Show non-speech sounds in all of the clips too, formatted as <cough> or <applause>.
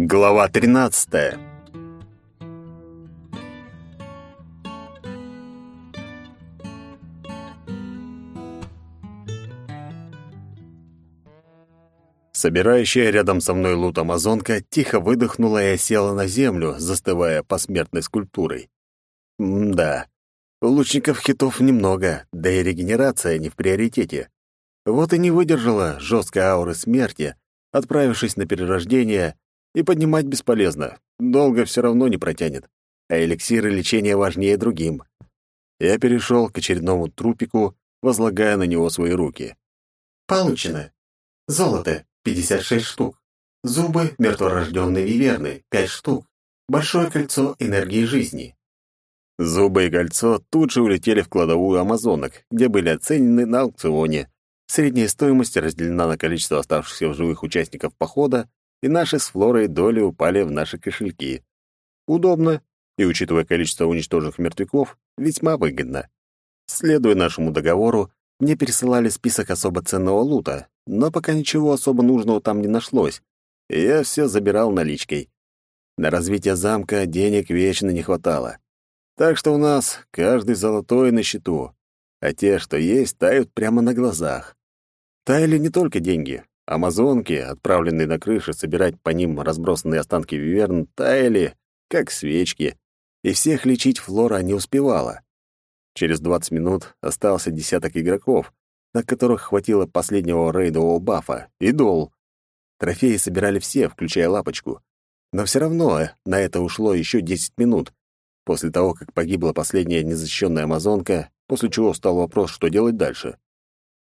Глава 13. Собирающая рядом со мной лут амазонка тихо выдохнула и осела на землю, застывая посмертной скульптурой. М-да. У лучников хитов немного, да и регенерация не в приоритете. Вот и не выдержала жесткой ауры смерти, отправившись на перерождение и поднимать бесполезно, долго все равно не протянет, а эликсиры лечения важнее другим. Я перешел к очередному трупику, возлагая на него свои руки. Получено. Золото — 56 штук. Зубы мертворожденной виверны — 5 штук. Большое кольцо энергии жизни. Зубы и кольцо тут же улетели в кладовую амазонок, где были оценены на аукционе. Средняя стоимость разделена на количество оставшихся в живых участников похода и наши с Флорой доли упали в наши кошельки. Удобно, и, учитывая количество уничтоженных мертвяков, весьма выгодно. Следуя нашему договору, мне пересылали список особо ценного лута, но пока ничего особо нужного там не нашлось, и я все забирал наличкой. На развитие замка денег вечно не хватало. Так что у нас каждый золотой на счету, а те, что есть, тают прямо на глазах. Таяли не только деньги, Амазонки, отправленные на крыши собирать по ним разбросанные останки виверн, таяли, как свечки, и всех лечить Флора не успевала. Через 20 минут остался десяток игроков, на которых хватило последнего рейдового бафа, и дол. Трофеи собирали все, включая лапочку. Но все равно на это ушло еще 10 минут. После того, как погибла последняя незащищенная амазонка, после чего встал вопрос, что делать дальше.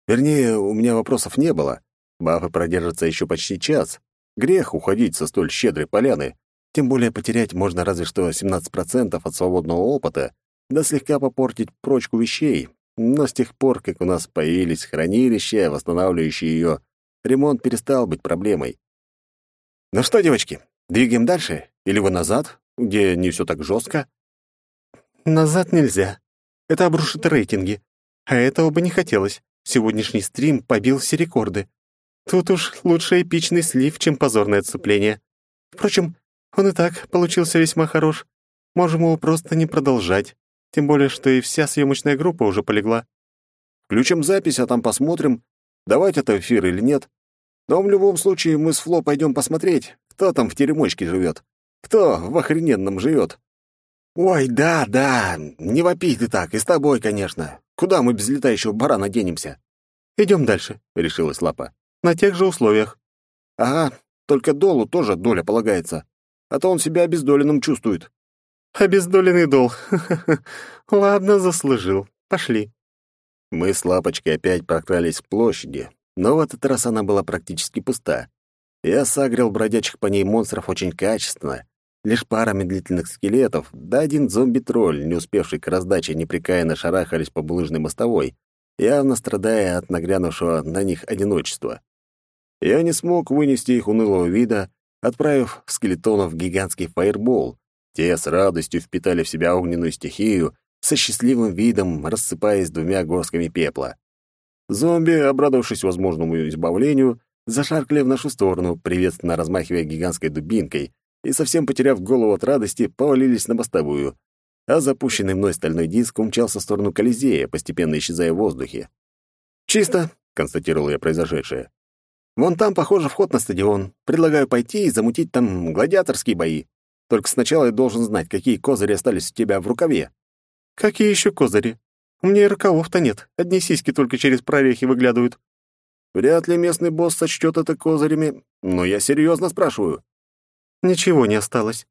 Вернее, у меня вопросов не было. Бафы продержатся еще почти час. Грех уходить со столь щедрой поляны. Тем более потерять можно разве что 17% от свободного опыта, да слегка попортить прочку вещей. Но с тех пор, как у нас появились хранилища, восстанавливающие ее, ремонт перестал быть проблемой. Ну что, девочки, двигаем дальше? Или вы назад, где не все так жестко? Назад нельзя. Это обрушит рейтинги. А этого бы не хотелось. Сегодняшний стрим побил все рекорды. Тут уж лучше эпичный слив, чем позорное отступление. Впрочем, он и так получился весьма хорош. Можем его просто не продолжать. Тем более, что и вся съемочная группа уже полегла. Включим запись, а там посмотрим, давать это эфир или нет. Но в любом случае мы с Фло пойдем посмотреть, кто там в теремочке живет. Кто в охрененном живет. Ой, да, да, не вопи ты так, и с тобой, конечно. Куда мы без летающего барана денемся? Идем дальше, решилась Лапа. На тех же условиях. Ага, только Долу тоже доля полагается. А то он себя обездоленным чувствует. Обездоленный Дол. <laughs> Ладно, заслужил. Пошли. Мы с Лапочкой опять прокрались к площади, но в этот раз она была практически пуста. Я сагрил бродячих по ней монстров очень качественно. Лишь пара медлительных скелетов, да один зомби-тролль, не успевший к раздаче, непрекаянно шарахались по булыжной мостовой, явно страдая от нагрянувшего на них одиночества. Я не смог вынести их унылого вида, отправив в скелетонов гигантский фаербол. Те с радостью впитали в себя огненную стихию, со счастливым видом рассыпаясь двумя горсками пепла. Зомби, обрадовавшись возможному избавлению, зашаркали в нашу сторону, приветственно размахивая гигантской дубинкой, и, совсем потеряв голову от радости, повалились на мостовую, а запущенный мной стальной диск умчался в сторону Колизея, постепенно исчезая в воздухе. «Чисто», — констатировал я произошедшее. Вон там, похоже, вход на стадион. Предлагаю пойти и замутить там гладиаторские бои. Только сначала я должен знать, какие козыри остались у тебя в рукаве». «Какие еще козыри? У меня и рукавов-то нет. Одни сиськи только через прорехи выглядывают». «Вряд ли местный босс сочтет это козырями. Но я серьезно спрашиваю». «Ничего не осталось.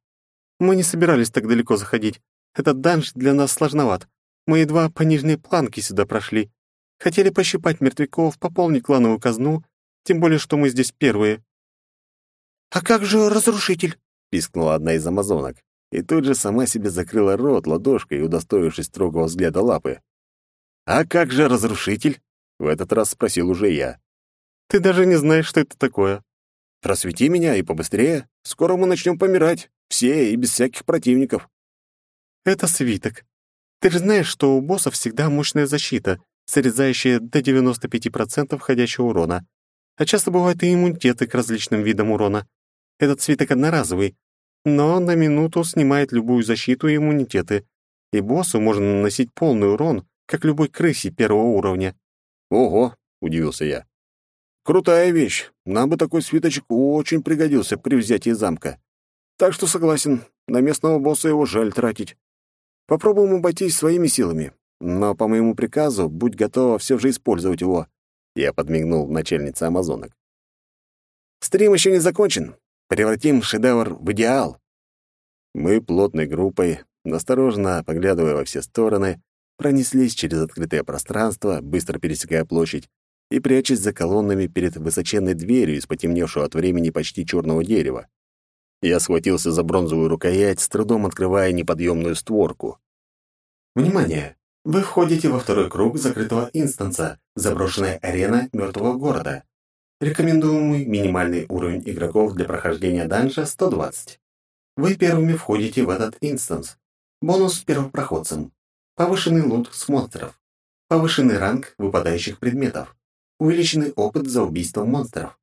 Мы не собирались так далеко заходить. Этот данж для нас сложноват. Мы едва по нижней планке сюда прошли. Хотели пощипать мертвяков, пополнить клановую казну, тем более, что мы здесь первые». «А как же разрушитель?» — пискнула одна из амазонок. И тут же сама себе закрыла рот ладошкой, удостоившись строгого взгляда лапы. «А как же разрушитель?» — в этот раз спросил уже я. «Ты даже не знаешь, что это такое». «Просвети меня и побыстрее. Скоро мы начнем помирать. Все и без всяких противников». «Это свиток. Ты же знаешь, что у боссов всегда мощная защита, срезающая до 95% входящего урона а часто бывают и иммунитеты к различным видам урона. Этот свиток одноразовый, но на минуту снимает любую защиту и иммунитеты, и боссу можно наносить полный урон, как любой крысе первого уровня». «Ого!» — удивился я. «Крутая вещь. Нам бы такой свиточек очень пригодился при взятии замка. Так что согласен, на местного босса его жаль тратить. Попробуем обойтись своими силами, но по моему приказу будь готова все же использовать его». Я подмигнул начальнице амазонок. «Стрим еще не закончен. Превратим шедевр в идеал». Мы плотной группой, настороженно поглядывая во все стороны, пронеслись через открытое пространство, быстро пересекая площадь и прячась за колоннами перед высоченной дверью из потемневшего от времени почти черного дерева. Я схватился за бронзовую рукоять, с трудом открывая неподъемную створку. Внимание! Вы входите во второй круг закрытого инстанса «Заброшенная арена мертвого города». Рекомендуемый минимальный уровень игроков для прохождения данжа 120. Вы первыми входите в этот инстанс. Бонус первопроходцам. Повышенный лут с монстров. Повышенный ранг выпадающих предметов. Увеличенный опыт за убийство монстров.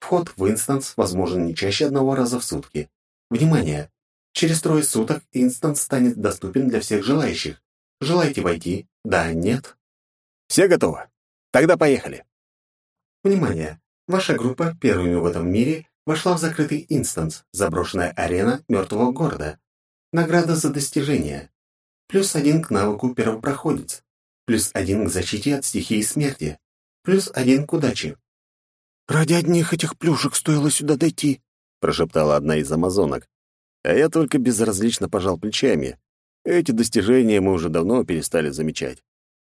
Вход в инстанс возможен не чаще одного раза в сутки. Внимание! Через трое суток инстанс станет доступен для всех желающих. Желаете войти? Да, нет? Все готовы? Тогда поехали. Внимание! Ваша группа первыми в этом мире вошла в закрытый инстанс «Заброшенная арена мертвого города». Награда за достижение. Плюс один к навыку первопроходец. Плюс один к защите от стихии смерти. Плюс один к удаче. «Ради одних этих плюшек стоило сюда дойти», — прошептала одна из амазонок. А я только безразлично пожал плечами, эти достижения мы уже давно перестали замечать.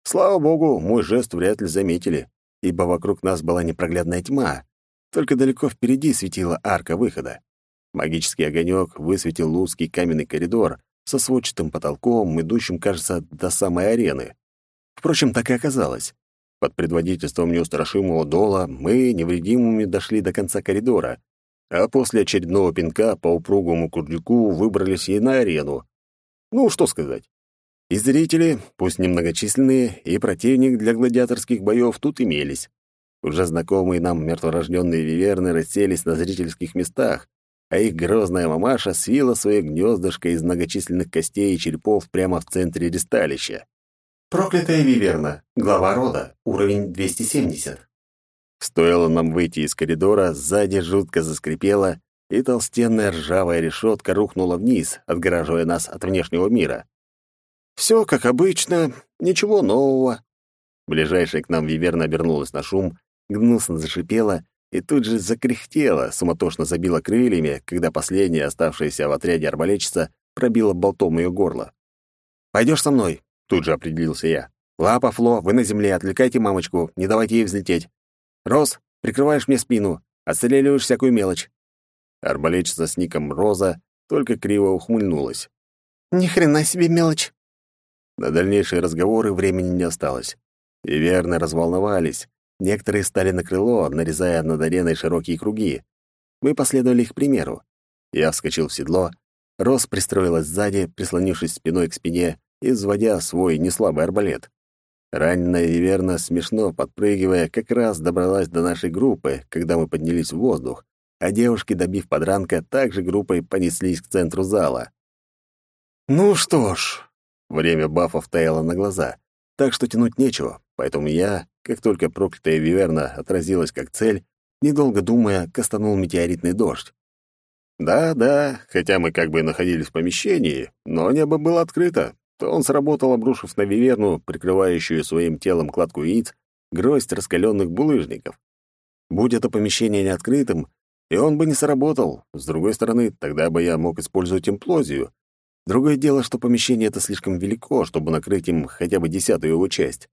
Слава богу, мой жест вряд ли заметили, ибо вокруг нас была непроглядная тьма. Только далеко впереди светила арка выхода. Магический огонек высветил узкий каменный коридор со сводчатым потолком, идущим, кажется, до самой арены. Впрочем, так и оказалось. Под предводительством неустрашимого Дола мы невредимыми дошли до конца коридора, а после очередного пинка по упругому курдюку выбрались и на арену. Ну, что сказать. И зрители, пусть немногочисленные, и противник для гладиаторских боев тут имелись. Уже знакомые нам мертворожденные виверны расселись на зрительских местах, а их грозная мамаша свила свое гнездышко из многочисленных костей и черепов прямо в центре ресталища. Проклятая виверна, глава рода, уровень 270. Стоило нам выйти из коридора, сзади жутко заскрипело, и толстенная ржавая решетка рухнула вниз, отгораживая нас от внешнего мира. Все как обычно, ничего нового. Ближайшая к нам виверна обернулась на шум, гнусно зашипела и тут же закряхтела, суматошно забила крыльями, когда последняя, оставшаяся в отряде арбалетчица, пробила болтом ее горло. «Пойдешь со мной?» — тут же определился я. «Лапа, Фло, вы на земле, отвлекайте мамочку, не давайте ей взлететь. Рос, прикрываешь мне спину, отстреливаешь всякую мелочь. Арбалетчица с ником Роза только криво ухмыльнулась. «Ни хрена себе мелочь!» На дальнейшие разговоры времени не осталось. И верно разволновались. Некоторые стали на крыло, нарезая над ареной широкие круги. Мы последовали их примеру. Я вскочил в седло, Роз пристроилась сзади, прислонившись спиной к спине и взводя свой неслабый арбалет. Раненая Виверна, смешно подпрыгивая, как раз добралась до нашей группы, когда мы поднялись в воздух, а девушки, добив подранка, также группой понеслись к центру зала. Ну что ж, время бафов таяло на глаза, так что тянуть нечего, поэтому я, как только проклятая виверна отразилась как цель, недолго думая, кастанул метеоритный дождь. Да-да, хотя мы как бы находились в помещении, но небо было открыто, то он сработал, обрушив на виверну, прикрывающую своим телом кладку яиц, гроздь раскаленных булыжников. Будь это помещение не открытым, и он бы не сработал. С другой стороны, тогда бы я мог использовать имплозию. Другое дело, что помещение это слишком велико, чтобы накрыть им хотя бы десятую его часть.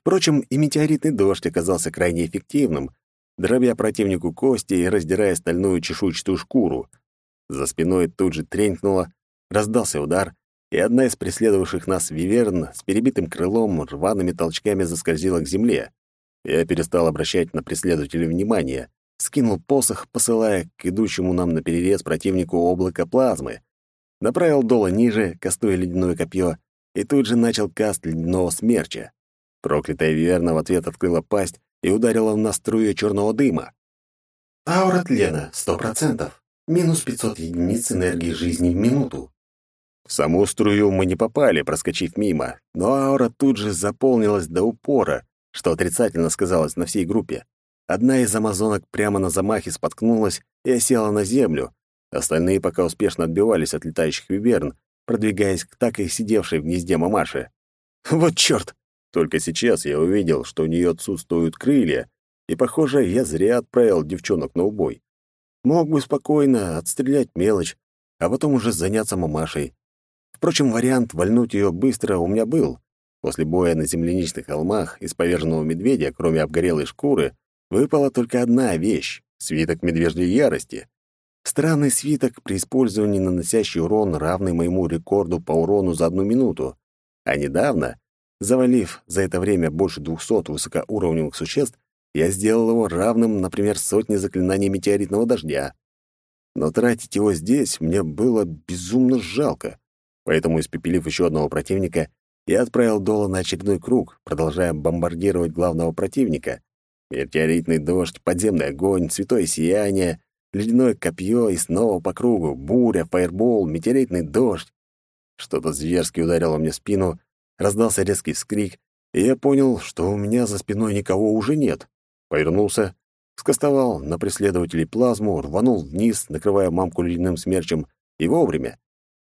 Впрочем, и метеоритный дождь оказался крайне эффективным, дробя противнику кости и раздирая стальную чешуйчатую шкуру. За спиной тут же тренькнуло, раздался удар, и одна из преследовавших нас виверн с перебитым крылом рваными толчками заскользила к земле. Я перестал обращать на преследователя внимание скинул посох, посылая к идущему нам на перерез противнику облако плазмы, направил доло ниже, кастуя ледяное копье, и тут же начал каст ледяного смерча. Проклятая Виверна в ответ открыла пасть и ударила в нас струю черного дыма. Аура тлена, сто процентов. Минус 500 единиц энергии жизни в минуту. В саму струю мы не попали, проскочив мимо, но аура тут же заполнилась до упора, что отрицательно сказалось на всей группе. Одна из амазонок прямо на замахе споткнулась и осела на землю. Остальные пока успешно отбивались от летающих виверн, продвигаясь к так и сидевшей в гнезде мамаши. Вот чёрт! Только сейчас я увидел, что у неё отсутствуют крылья, и, похоже, я зря отправил девчонок на убой. Мог бы спокойно отстрелять мелочь, а потом уже заняться мамашей. Впрочем, вариант вальнуть её быстро у меня был. После боя на земляничных холмах из поверженного медведя, кроме обгорелой шкуры, выпала только одна вещь — свиток медвежьей ярости. Странный свиток при использовании наносящий урон, равный моему рекорду по урону за одну минуту. А недавно, завалив за это время больше двухсот высокоуровневых существ, я сделал его равным, например, сотне заклинаний метеоритного дождя. Но тратить его здесь мне было безумно жалко, поэтому, испепелив еще одного противника, я отправил Дола на очередной круг, продолжая бомбардировать главного противника. Метеоритный дождь, подземный огонь, святое сияние, ледяное копье и снова по кругу, буря, фаербол, метеоритный дождь. Что-то зверски ударило мне в спину, раздался резкий вскрик, и я понял, что у меня за спиной никого уже нет. Повернулся, скостовал на преследователей плазму, рванул вниз, накрывая мамку ледяным смерчем, и вовремя.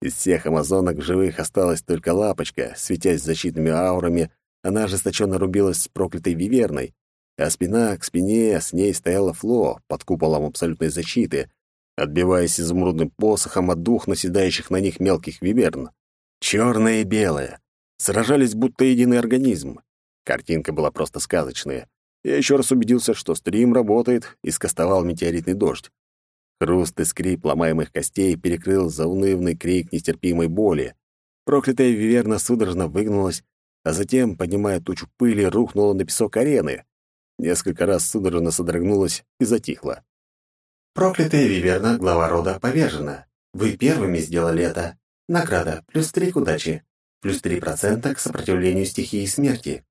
Из всех амазонок живых осталась только лапочка, светясь защитными аурами, она ожесточенно рубилась с проклятой виверной, а спина к спине с ней стояла Фло под куполом абсолютной защиты, отбиваясь изумрудным посохом от двух наседающих на них мелких виверн. Черное и белое. Сражались будто единый организм. Картинка была просто сказочная. Я еще раз убедился, что стрим работает, и скостовал метеоритный дождь. Хруст и скрип ломаемых костей перекрыл заунывный крик нестерпимой боли. Проклятая виверна судорожно выгнулась, а затем, поднимая тучу пыли, рухнула на песок арены. Несколько раз судорожно содрогнулась и затихла. Проклятая виверна, глава рода, повержена. Вы первыми сделали это. Награда плюс три к удаче, плюс три процента к сопротивлению стихии смерти.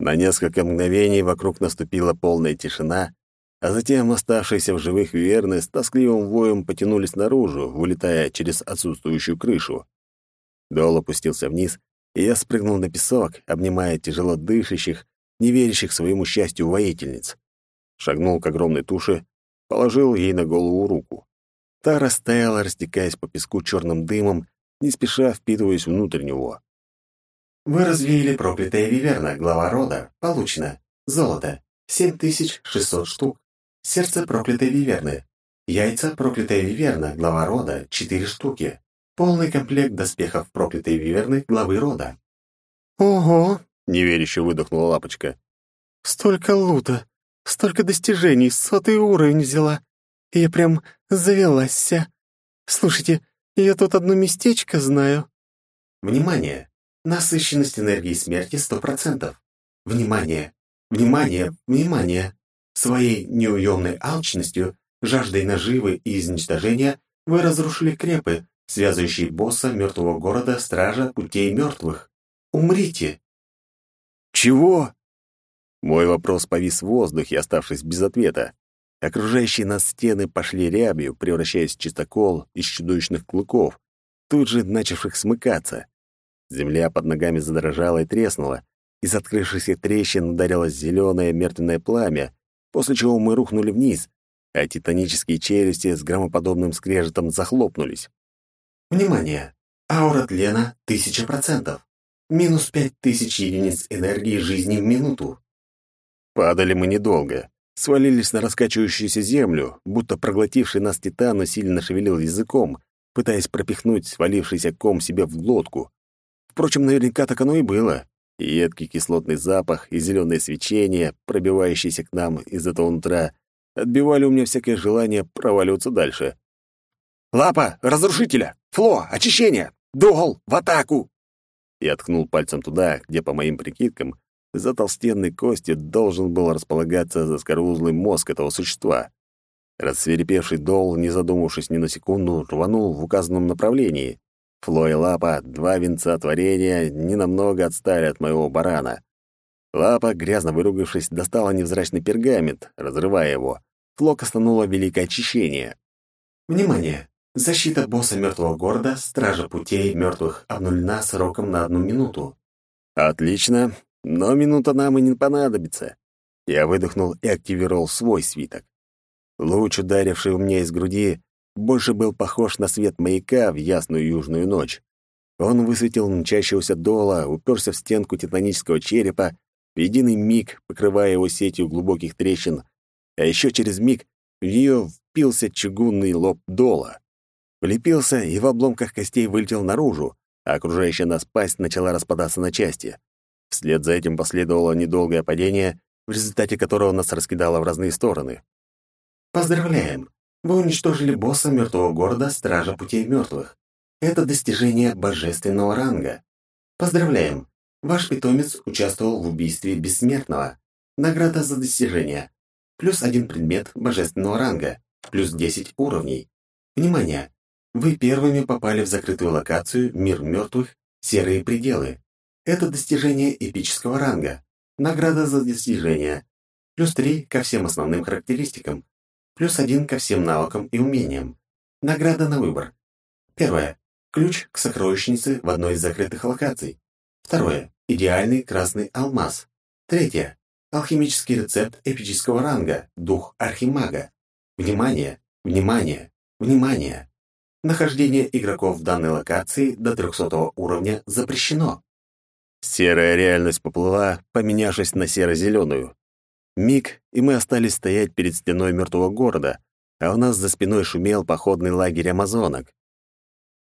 На несколько мгновений вокруг наступила полная тишина, а затем оставшиеся в живых виверны с тоскливым воем потянулись наружу, вылетая через отсутствующую крышу. Дол опустился вниз, и я спрыгнул на песок, обнимая тяжело дышащих, не верящих своему счастью воительниц. Шагнул к огромной туше, положил ей на голову руку. Та растаяла, растекаясь по песку черным дымом, не спеша впитываясь внутрь него. Вы развеяли проклятая виверна, глава рода. Получено. Золото. 7600 штук. Сердце проклятой виверны. Яйца проклятая виверна, глава рода. 4 штуки. Полный комплект доспехов проклятой виверны, главы рода. Ого, неверяще выдохнула лапочка. Столько лута, столько достижений, сотый уровень взяла. Я прям завелась вся. Слушайте, я тут одно местечко знаю. Внимание! Насыщенность энергии смерти 100%. Внимание! Внимание! Внимание! Своей неуемной алчностью, жаждой наживы и изничтожения вы разрушили крепы, связывающие босса мертвого города Стража Путей Мертвых. Умрите! «Чего?» Мой вопрос повис в воздухе, оставшись без ответа. Окружающие нас стены пошли рябью, превращаясь в чистокол из чудовищных клыков, тут же начавших смыкаться. Земля под ногами задрожала и треснула. Из открывшихся трещин ударилось зеленое мертвенное пламя, после чего мы рухнули вниз, а титанические челюсти с громоподобным скрежетом захлопнулись. «Внимание! Аура тлена — тысяча процентов. Минус пять тысяч единиц энергии жизни в минуту. Падали мы недолго. Свалились на раскачивающуюся землю, будто проглотивший нас титан усиленно шевелил языком, пытаясь пропихнуть свалившийся ком себе в глотку. Впрочем, наверняка так оно и было. Едкий кислотный запах, и зеленое свечение, пробивающееся к нам из этого утра, отбивали у меня всякое желание проваливаться дальше. «Лапа! Разрушителя! Фло! Очищение! Догл! В атаку!» И ткнул пальцем туда, где, по моим прикидкам, за толстенной костью должен был располагаться заскорузлый мозг этого существа. Рассверепевший дол, не задумавшись ни на секунду, рванул в указанном направлении. Фло и Лапа, два венца творения, ненамного отстали от моего барана. Лапа, грязно выругавшись, достала невзрачный пергамент, разрывая его. Фло костануло великое очищение. Внимание! Защита босса мертвого города, стража путей мертвых обнулена сроком на одну минуту. Отлично, но минута нам и не понадобится. Я выдохнул и активировал свой свиток. Луч, ударивший у меня из груди, больше был похож на свет маяка в ясную южную ночь. Он высветил мчащегося дола, уперся в стенку титанического черепа, в единый миг покрывая его сетью глубоких трещин, а еще через миг в нее впился чугунный лоб дола. Влепился и в обломках костей вылетел наружу, а окружающая нас пасть начала распадаться на части. Вслед за этим последовало недолгое падение, в результате которого нас раскидало в разные стороны. Поздравляем! Вы уничтожили босса мертвого города Стража Путей Мертвых. Это достижение божественного ранга. Поздравляем! Ваш питомец участвовал в убийстве бессмертного. Награда за достижение. Плюс один предмет божественного ранга. Плюс 10 уровней. Внимание! Вы первыми попали в закрытую локацию «Мир мертвых. Серые пределы». Это достижение эпического ранга. Награда за достижение. Плюс 3 ко всем основным характеристикам. Плюс 1 ко всем навыкам и умениям. Награда на выбор. Первое. Ключ к сокровищнице в одной из закрытых локаций. Второе. Идеальный красный алмаз. Третье. Алхимический рецепт эпического ранга. Дух архимага. Внимание! Внимание! Внимание! Нахождение игроков в данной локации до 300 уровня запрещено. Серая реальность поплыла, поменявшись на серо-зеленую. Миг, и мы остались стоять перед стеной мертвого города, а у нас за спиной шумел походный лагерь амазонок.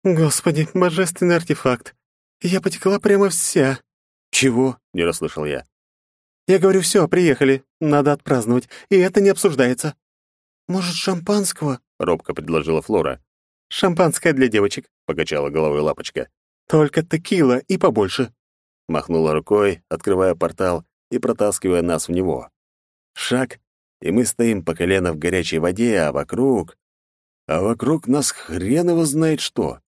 «Господи, божественный артефакт! Я потекла прямо вся!» «Чего?» — не расслышал я. «Я говорю, все, приехали. Надо отпраздновать, и это не обсуждается». «Может, шампанского?» — робко предложила Флора. «Шампанское для девочек», — покачала головой лапочка. «Только текила и побольше». Махнула рукой, открывая портал и протаскивая нас в него. Шаг, и мы стоим по колено в горячей воде, а вокруг... А вокруг нас хрен его знает что.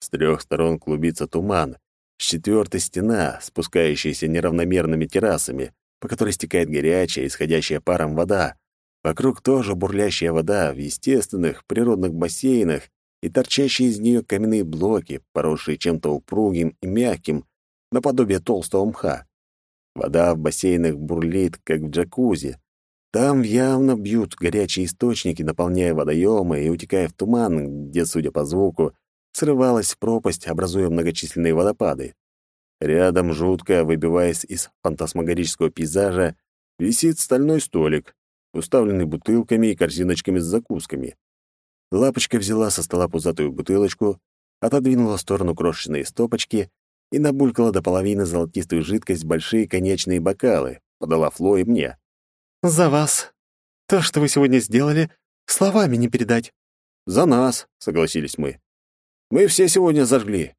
С трех сторон клубится туман, с четвертой стена, спускающаяся неравномерными террасами, по которой стекает горячая, исходящая паром вода. Вокруг тоже бурлящая вода в естественных природных бассейнах, и торчащие из нее каменные блоки, поросшие чем-то упругим и мягким, наподобие толстого мха. Вода в бассейнах бурлит, как в джакузи. Там явно бьют горячие источники, наполняя водоемы и утекая в туман, где, судя по звуку, срывалась пропасть, образуя многочисленные водопады. Рядом, жутко выбиваясь из фантасмагорического пейзажа, висит стальной столик, уставленный бутылками и корзиночками с закусками. Лапочка взяла со стола пузатую бутылочку, отодвинула в сторону крошечные стопочки и набулькала до половины золотистую жидкость в большие конечные бокалы, подала Фло и мне. «За вас. То, что вы сегодня сделали, словами не передать». «За нас», — согласились мы. «Мы все сегодня зажгли».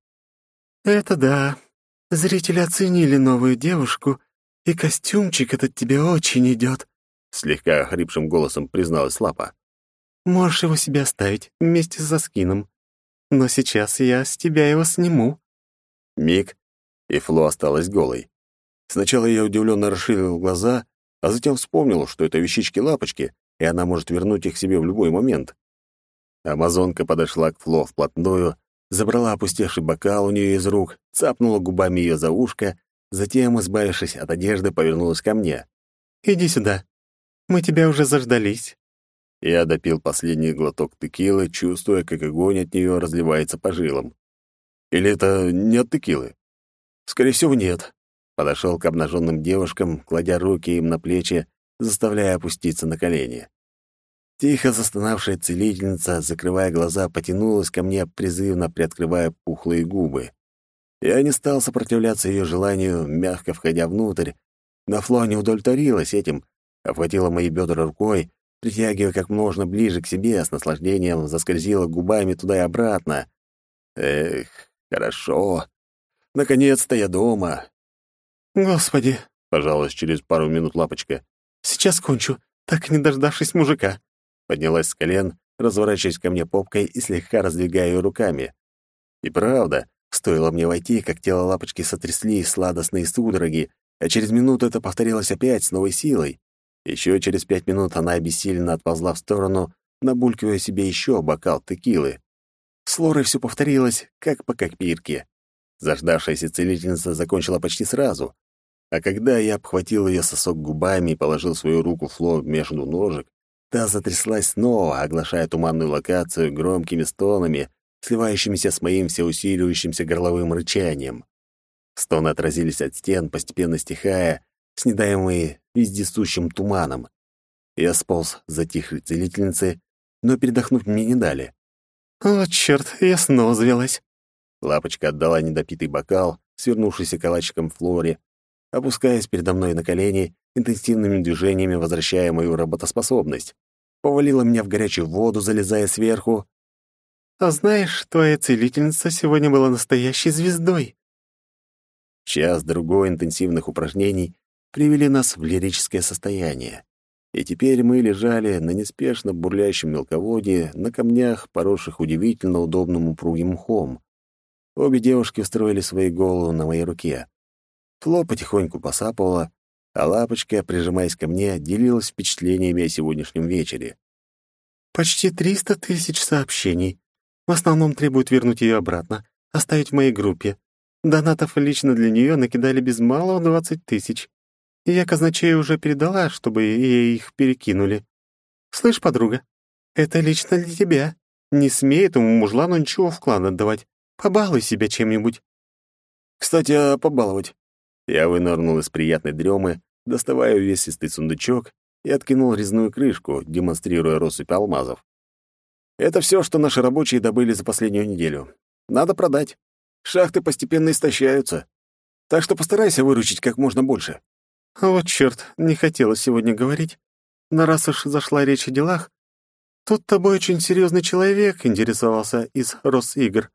«Это да. Зрители оценили новую девушку, и костюмчик этот тебе очень идет», — слегка хрипшим голосом призналась Лапа. Можешь его себе оставить вместе со скином. Но сейчас я с тебя его сниму». Миг, и Фло осталась голой. Сначала я удивленно расширил глаза, а затем вспомнил, что это вещички-лапочки, и она может вернуть их себе в любой момент. Амазонка подошла к Фло вплотную, забрала опустевший бокал у нее из рук, цапнула губами ее за ушко, затем, избавившись от одежды, повернулась ко мне. «Иди сюда. Мы тебя уже заждались. Я допил последний глоток текилы, чувствуя, как огонь от нее разливается по жилам. Или это не от текилы? Скорее всего, нет. Подошел к обнаженным девушкам, кладя руки им на плечи, заставляя опуститься на колени. Тихо застонавшая целительница, закрывая глаза, потянулась ко мне, призывно приоткрывая пухлые губы. Я не стал сопротивляться ее желанию, мягко входя внутрь, но Фло не удовлетворилась этим, обхватила мои бедра рукой, притягивая как можно ближе к себе, с наслаждением заскользила губами туда и обратно. Эх, хорошо. Наконец-то я дома. Господи, пожалуйста, через пару минут лапочка. Сейчас кончу, так не дождавшись мужика. Поднялась с колен, разворачиваясь ко мне попкой и слегка раздвигая ее руками. И правда, стоило мне войти, как тело лапочки сотрясли сладостные судороги, а через минуту это повторилось опять с новой силой. Еще через пять минут она обессиленно отползла в сторону, набулькивая себе еще бокал текилы. С Лорой все повторилось, как по копирке. Заждавшаяся целительница закончила почти сразу, а когда я обхватил ее сосок губами и положил свою руку Флор между ножек, та затряслась снова, оглашая туманную локацию громкими стонами, сливающимися с моим всеусиливающимся горловым рычанием. Стоны отразились от стен, постепенно стихая, снедаемые вездесущим туманом. Я сполз за тихой целительницы, но передохнуть мне не дали. «О, черт, я снова завелась!» Лапочка отдала недопитый бокал, свернувшийся калачиком флоре, опускаясь передо мной на колени, интенсивными движениями возвращая мою работоспособность. Повалила меня в горячую воду, залезая сверху. «А знаешь, твоя целительница сегодня была настоящей звездой!» Час-другой интенсивных упражнений привели нас в лирическое состояние. И теперь мы лежали на неспешно бурлящем мелководье, на камнях, поросших удивительно удобным упругим мхом. Обе девушки устроили свои головы на моей руке. Фло потихоньку посапывала, а Лапочка, прижимаясь ко мне, делилась впечатлениями о сегодняшнем вечере. «Почти триста тысяч сообщений. В основном требуют вернуть ее обратно, оставить в моей группе. Донатов лично для нее накидали без малого двадцать тысяч. И я казначею уже передала, чтобы ей их перекинули. Слышь, подруга, это лично для тебя. Не смей этому мужлану ничего в клан отдавать. Побалуй себя чем-нибудь. Кстати, а побаловать? Я вынырнул из приятной дремы, доставая увесистый сундучок и откинул резную крышку, демонстрируя россыпь алмазов. Это все, что наши рабочие добыли за последнюю неделю. Надо продать. Шахты постепенно истощаются. Так что постарайся выручить как можно больше. Вот черт, не хотелось сегодня говорить. Но раз уж зашла речь о делах, тут тобой очень серьезный человек интересовался из Росигр.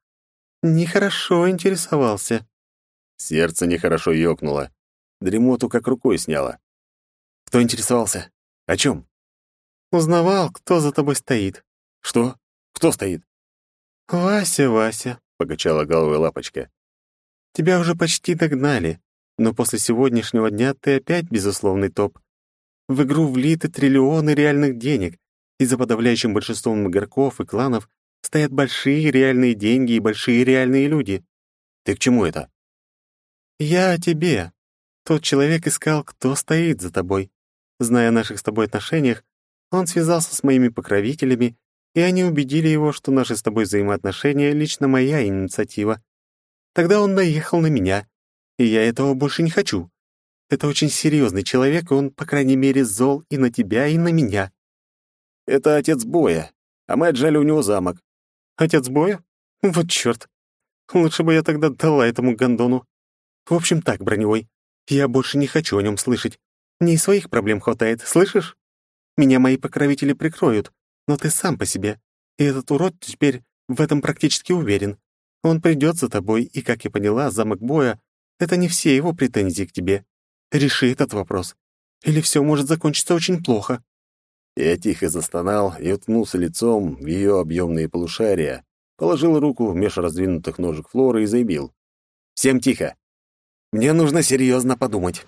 Нехорошо интересовался. Сердце нехорошо ёкнуло. Дремоту как рукой сняло. Кто интересовался? О чем? Узнавал, кто за тобой стоит. Что? Кто стоит? Вася, Вася, покачала головой лапочка. Тебя уже почти догнали. Но после сегодняшнего дня ты опять безусловный топ. В игру влиты триллионы реальных денег, и за подавляющим большинством игроков и кланов стоят большие реальные деньги и большие реальные люди. Ты к чему это? Я о тебе. Тот человек искал, кто стоит за тобой. Зная о наших с тобой отношениях, он связался с моими покровителями, и они убедили его, что наши с тобой взаимоотношения — лично моя инициатива. Тогда он наехал на меня, и я этого больше не хочу. Это очень серьезный человек, и он, по крайней мере, зол и на тебя, и на меня. Это отец Боя, а мы отжали у него замок. Отец Боя? Вот чёрт. Лучше бы я тогда дала этому гондону. В общем так, Броневой, я больше не хочу о нем слышать. Мне и своих проблем хватает, слышишь? Меня мои покровители прикроют, но ты сам по себе. И этот урод теперь в этом практически уверен. Он придёт за тобой, и, как я поняла, замок Боя это не все его претензии к тебе. Реши этот вопрос. Или все может закончиться очень плохо». Я тихо застонал и уткнулся лицом в ее объемные полушария, положил руку меж раздвинутых ножек Флоры и заявил. «Всем тихо! Мне нужно серьезно подумать».